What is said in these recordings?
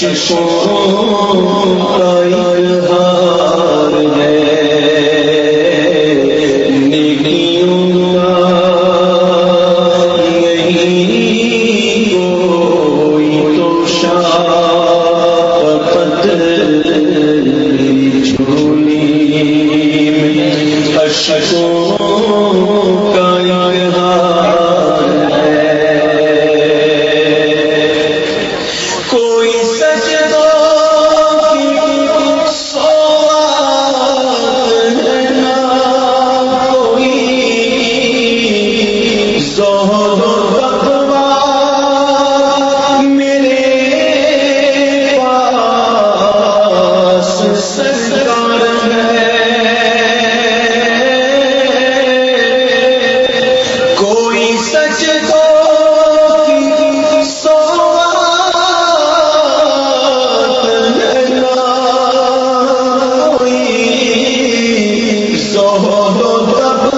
شیشو آئی دو تب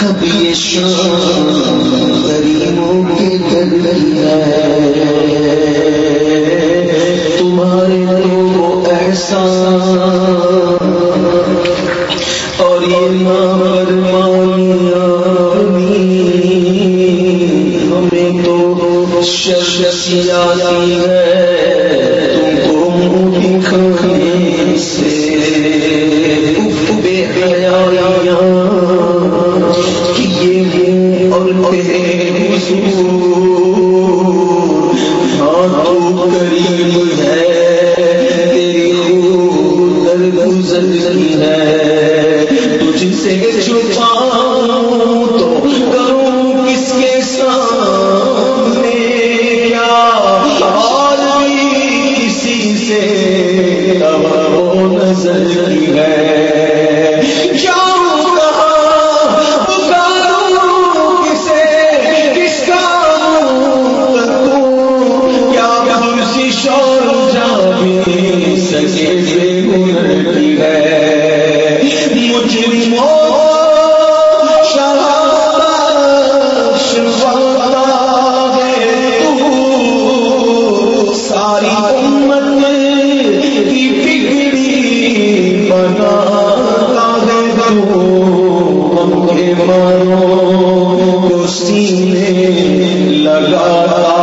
کبھی شام کریموں کے منظر گزرتی ہے تجھ سے چھپا لگاتا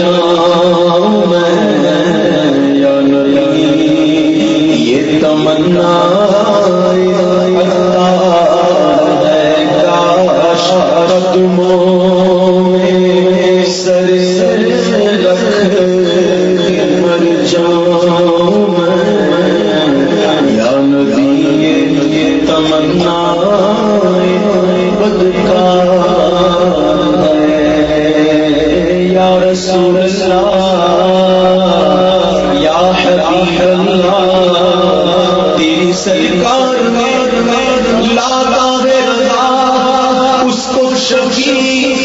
جان سرکار لادا اس کو شبیر